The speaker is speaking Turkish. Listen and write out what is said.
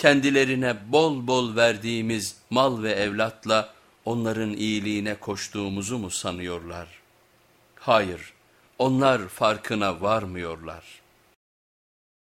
kendilerine bol bol verdiğimiz mal ve evlatla onların iyiliğine koştuğumuzu mu sanıyorlar? Hayır, onlar farkına varmıyorlar.''